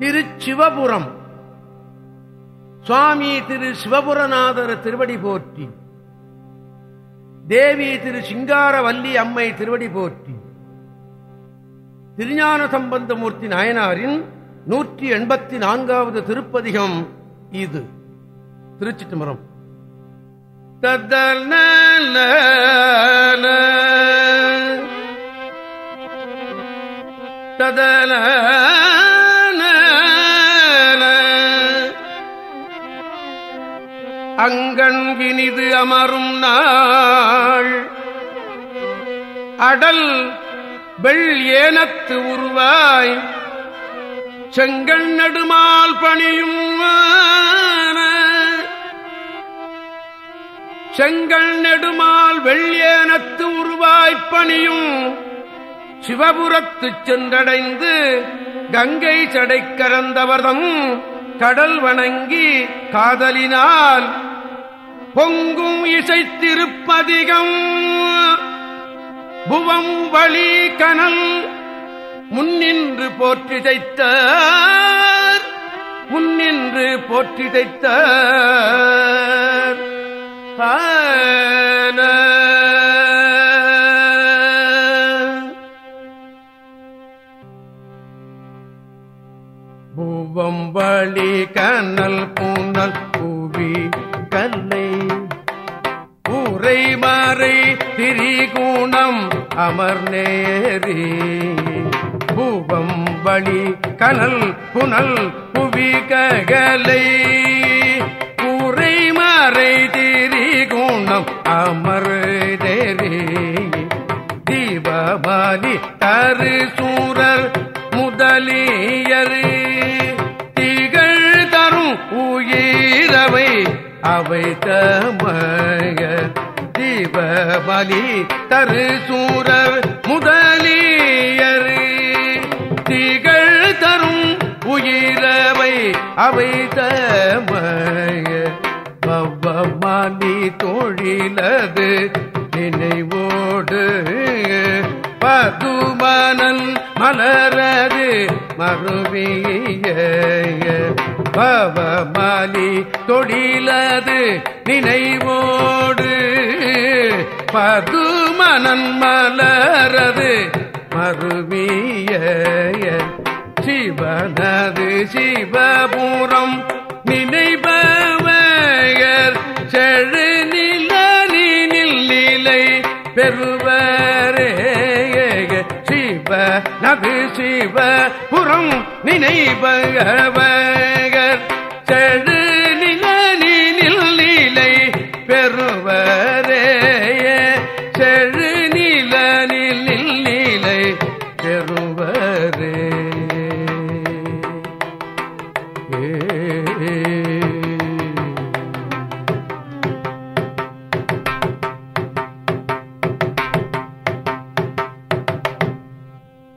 திருச்சிவபுரம். சுவாமி திரு சிவபுரநாதர் திருவடி போற்றி. தேவி திரு சிங்காரவல்லி அம்மை திருவடி போற்றி. திருஞான சம்பந்தமூர்த்தி நாயனாரின் நூற்றி எண்பத்தி நான்காவது திருப்பதிகம் இது. திருச்சி திமரம் ததல அங்கண் வினிது அமரும் நாள். அடல் வெள் ஏனத்து உருவாய். செங்கண் நடுமால் பணியும் செங்கல் நெடுமால் வெள்ளியேனத்து உருவாய்ப்பணியும் சிவபுரத்துச் சென்றடைந்து கங்கை சடை கரந்தவர்தம் கடல் வணங்கி காதலினால் பொங்கும் இசைத்திருப்பதிகம். புவம் வழி கனல் முன்னின்று போற்றிதைத்த முன்னின்று போற்றிதைத்த பூவம் வழி கண்ணல் பூனல் பூவி கல்லை. உரை மாறை திரிகூணம் அமர் நேரி. பூவம் வழி கனல் புனல் புவி ககலை. உரை மாறை திரிகூணம் அமர் நேரி. தீபபாலி தரு சூரர் முதலியர். அவை தமக தீபபலி தரு சூரர் முதலியர். திகழ் தரும் உயிரவை அவை தமய பவ்வமானி தோழிலது நினைவோடு. பதுமனல் மலரது மறுவிய பவமாலி தொழிலது நினைவோடு. பதுமனன் மலரது மறுவிய சிவனது சிவபுரம் நினை அது சிவ புறம் நினைபவர் செழு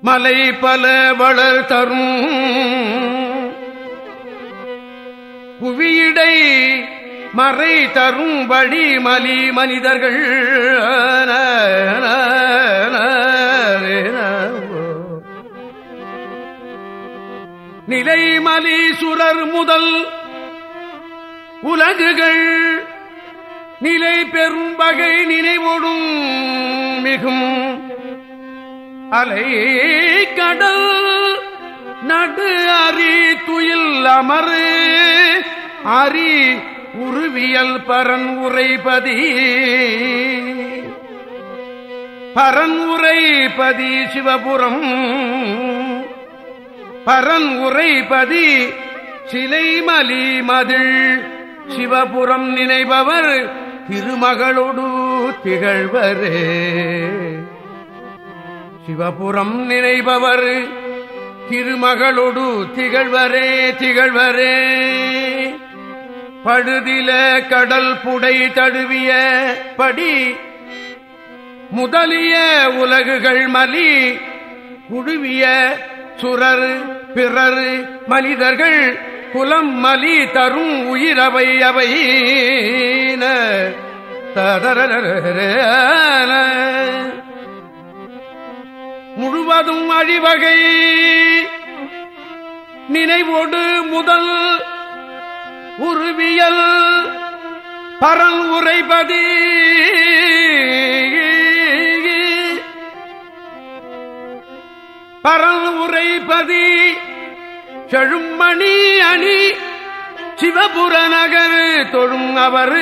மலை பல வளர் தரும். புவியிடை மறை தரும் வழி மலி மனிதர்கள். நிலைமலி சுரர் முதல் உலகுகள். நிலை பெறும் வகை நினைவோடும் மிகும். அலை கடல் நடு அரி துயில் அமரு அரி உருவியல் பரன் உரைபதி பரன் உரைபதி சிவபுரம். பரன் உரைபதி சிலைமலி மதில் சிவபுரம் நினைபவர் திருமகளோடு திகழ்வரே. சிவபுரம் நினைபவர். திருமகளோடு திகழ்வரே திகழ்வரே. படுதில கடல் புடை தழுவிய படி முதலிய உலகுகள் மலி குழுவிய சுரர் பிறர் மனிதர்கள் குலம் மலி தரும் உயிரவை அவை. ததர முழுவதும் அழிவகை. நினைவோடு முதல் உருவியல் பரல் உரைபதி பரல் உரைபதி செழுமணி அணி. சிவபுர நகர் தொழும் அவர்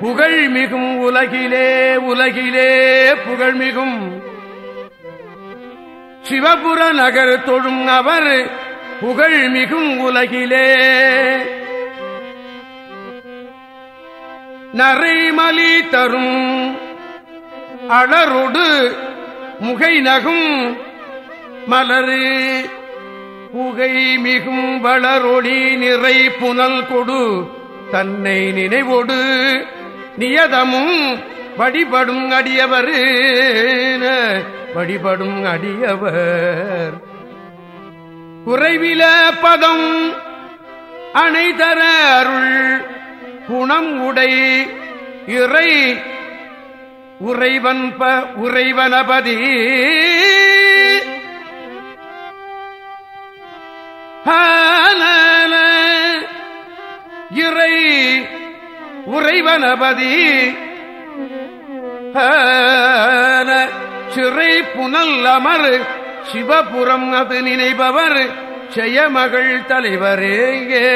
புகழ் மிகும் உலகிலே உலகிலே புகழ் மிகும். சிவபுர நகர் தொழும் அவர் புகழ் மிகும் உலகிலே. நரைமலி தரும் அலரொடு முகை நகும் மலரு. புகை மிகும் வளரொளி நிறை புனல் கொடு தன்னை நினைவோடு நியதமும் வழிபடும் அடியவரு. வழிபடும் அடியவர். குறைவில பதம் அணைதர அருள் குணம் உடை இறை உறைவன் ப உறைவனபதி. இறை உறைவனபதி. ஹால, சிறை புனல் அமர் சிவபுரம் அது நினைபவர். செயமகள் தலைவரேங்கே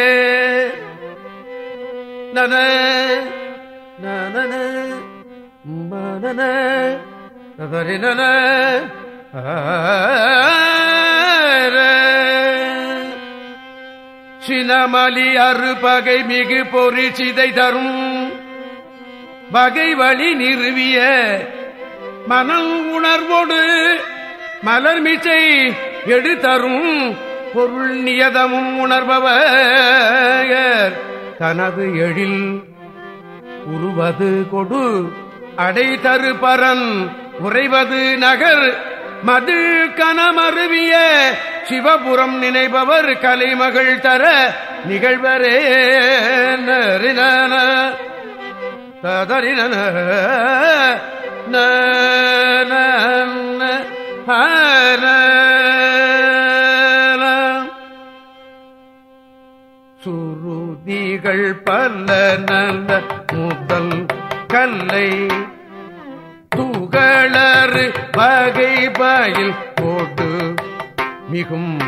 நன நன மனன நன சினமலி அறுபகை மிகு பொறி சிதை தரும். வகை வழி நிறுவிய மனம் உணர்வோடு மலர்மிசை எடுத்தரும் பொருள் நியதமும் உணர்பவர். தனது எழில் உருவது கொடு அடை தரு பரன் உறைவது நகர். மது கனமருவிய சிவபுரம் நினைபவர் கலைமகள் தர நிகழ்வரே நரினன ததறின நன சுருதிகள் பல நல்ல முதல் கல்லை துகளறு பகை பயில் போட்டு மிகும்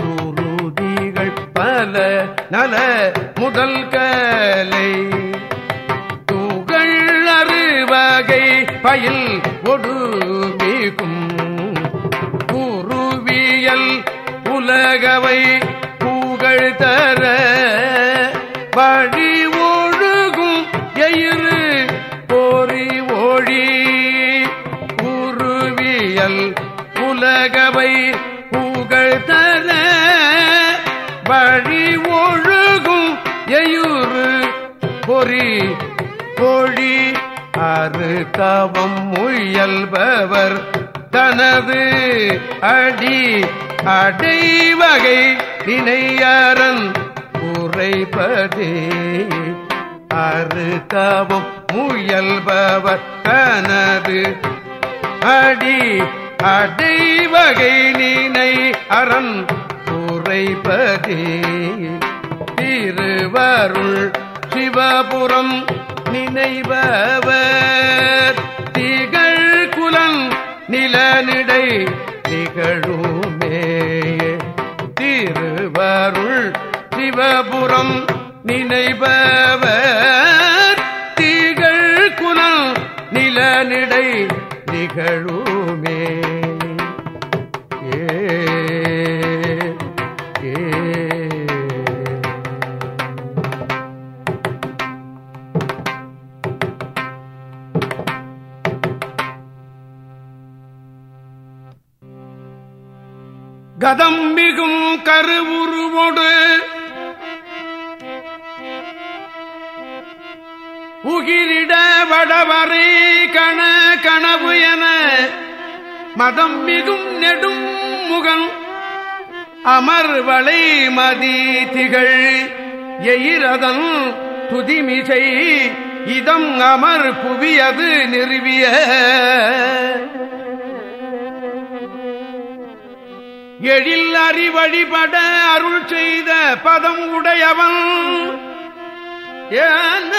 சுருதிகள் பல நல முதல் கலை. பயில் ஒடு குருவியல் உலகவை புகழ் தர வழி ஒழுகும் எயிறு போரி ஒழி. குருவியல் உலகவை புகழ் தர வழி ஒழுகும் எயுறு பொறி பொழி அறு தவம் முயல்பவர் தனது அடி அடைவகை வினையரன் உரைப்பதே. அறு தவம் முயல்பவர் தனது அடி அடைவகை நினை அரண் உரைப்பதே. திருவருள் சிவபுரம் நினைபவர். திகழ் குலன் நிலநடை திகழுமே திருவருள் சிவபுரம் நினைபவர். திகழ் குலன் நிலநடை திகழு கதம் மிகும் கருவுருவோடு உகிரிட வடவரை கண கனவு என மதம் மிகும் நெடும் முகன் அமர்வளை மதி திகழ் எயிரதன் துதிமிசை இதம் அமர் புவியது நிறுவிய எழில் அறி வழிபட அருள் செய்த பதம் உடையவன் ஏன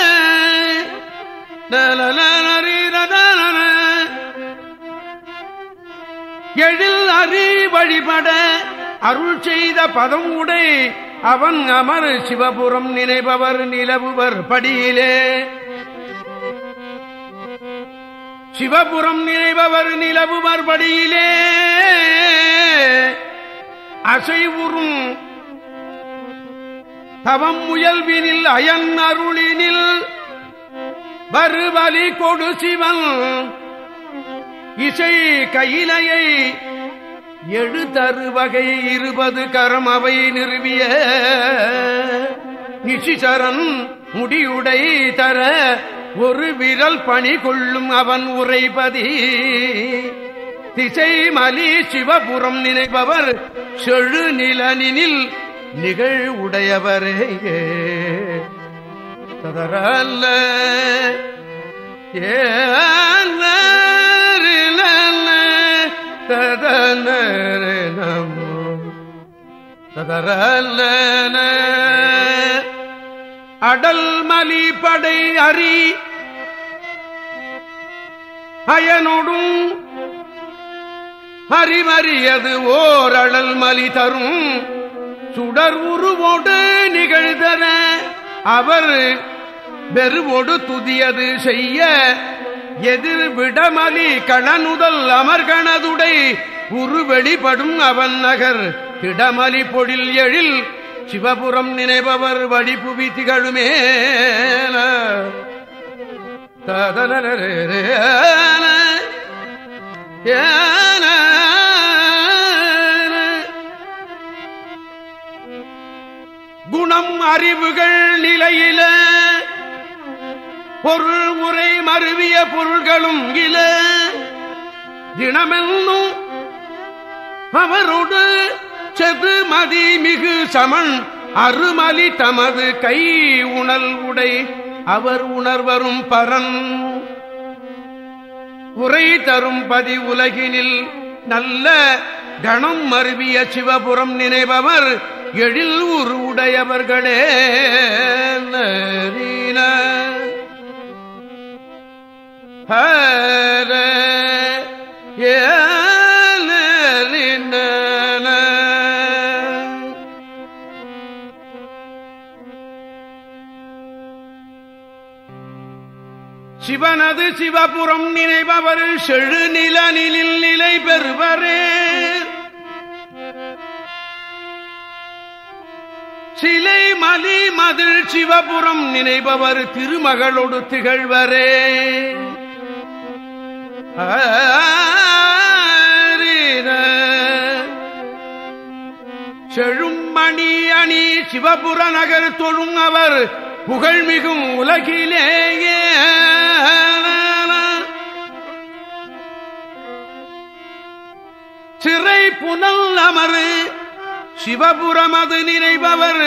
எழில் அறி வழிபட அருள் செய்த பதம் உடை அவன் அமர் சிவபுரம் நினைபவர் நிலவுவர் படியிலே. சிவபுரம் நினைபவர் நிலவுவர் படியிலே. அசைவுறும் தவம் முயல்வினில் அயன் அருளினில் வருவலி கொடு சிவன். இசை கையிலையை எழுதரு வகை இருபது கரம் அவை நிறுவிய நிசிசரன் முடியுடை தர ஒரு விரல் பணி கொள்ளும் அவன் உரைபதி திசை மலி சிவபுரம் நினைப்பவர் செழு நிலனினில் நிகழ் உடையவரே ததரல்ல ஏன ததன நமோ. ததரல்ல அடல் மலி படை அறி அயனொடும் அறிமறியது ஓரழல் மலி தரும். சுடர் உருவோடு நிகழ்தன அவர் பெருவோடு துதியது செய்ய. எதிர் விடமலி கணனுதல் அமர்கணதுடை உருவெளிப்படும் அவன் நகர். திடமலி பொழில் எழில் சிவபுரம் நினைபவர் வழிபுவி திகழுமே. நம் அறிவுகள் நிலையில பொருள் உரை மருவிய பொருள்களும் இல. தினமென்னும் அவரோடு செது மதி மிகு சமன் அருமலி தமது கை உணல் உடை அவர் உணர்வரும் பரன். உரை தரும் பதி உலகினில் நல்ல கணம் மருவிய சிவபுரம் நினைபவர் எழில் உரு உடையவர்களே ஹர ஏ சிவனது சிவபுரம் நினைபவர் செழு நிலனிலில் நிலை பெறுவரே. சிலை மலி மதில் சிவபுரம் நினைபவர் திருமகளோடு திகழ்வரே. செழும்மணி அணி சிவபுர நகர் தொழும் அவர் புகழ்மிகும் உலகிலேயே. சிறை புனல் அமரு சிவபுரமது நினைபவர்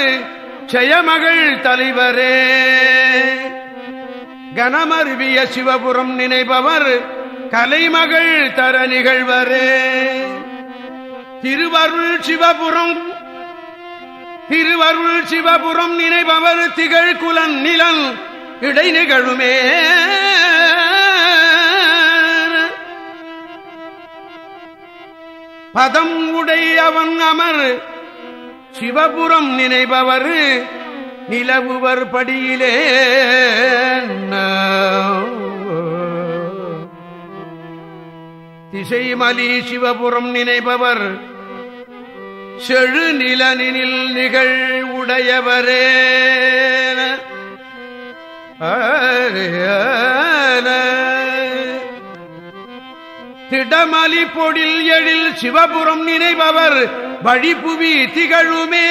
செயமகள் தலைவரே. கனமருவிய சிவபுரம் நினைபவர் கலைமகள் தர நிகழ்வரே. திருவருள் சிவபுரம் திருவருள் சிவபுரம் நினைபவர் திகழ் குலன் நிலன் இடை நிகழுமே. பதம் உடை அவன் அமர் சிவபுரம் நினைபவர் நிலவுவர் படியிலே திசைமலி சிவபுரம் நினைபவர் செழு நிலனில் நிகழ் உடையவரே திடமலி பொடில் எழில் சிவபுரம் நினைபவர் வழிபுவி திகழுமே.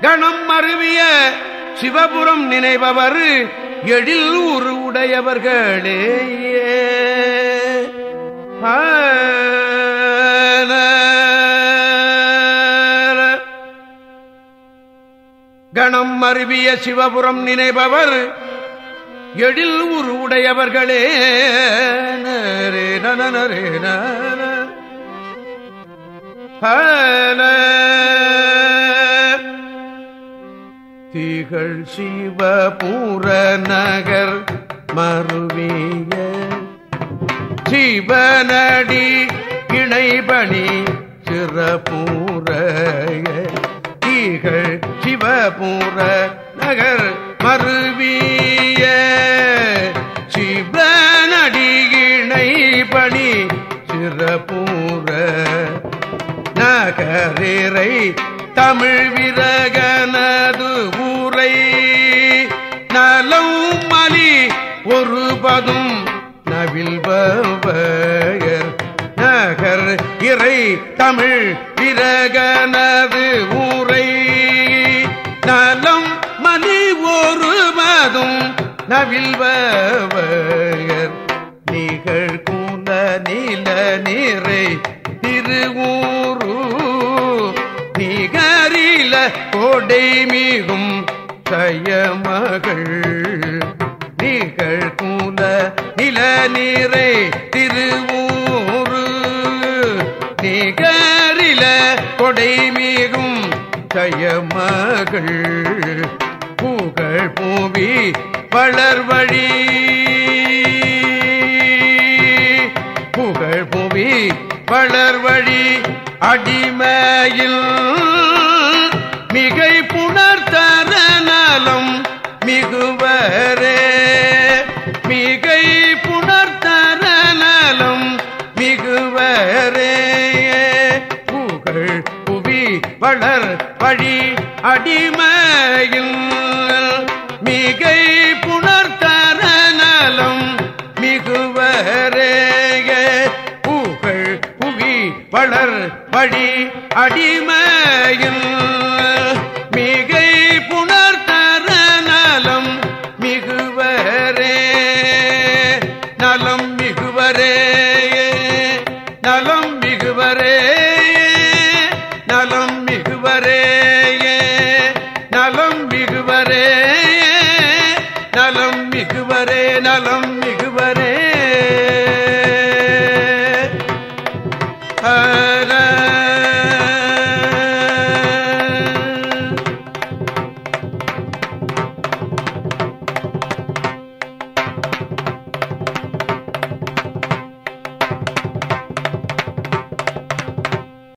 கணம் மருவிய சிவபுரம் நினைபவர் எழில் உரு உடையவர்களே கணம் மருவிய சிவபுரம் நினைபவர் எழில் உரு உடையவர்களே நரே நரே நரே திகழ் சிவபூர நகர் மருவிய சிவனடி இணைபணி சிறப்பூர திகழ் சிவபூர நகர் மருவிய கரேரை தமிழ் விரகனது ஊரை. நலம் மலி ஒருபதும் நவில்பவர் நகர் இறை தமிழ் விரகனது ஊரை. நலம் மலி ஒருபதும் நவில்பவர் நிகழ் கூல நீல நீரை திருவூரு கோடை மீகும் சயமகள் நிகழ் கூல நில நீரை திருவூரு நிகரில கொடை மீகும் சயமகள் புகழ் பூவி வளர்வழி புகழ் புவி வளர்வழி அடிமையில் மிகை புணர்த்தர மிகுவரே புகழ் புவி வளர் வழி அடிமையில் மிகை புணர்த்தர மிகுவரே புகழ் புவி வளர் வழி அடிமையில்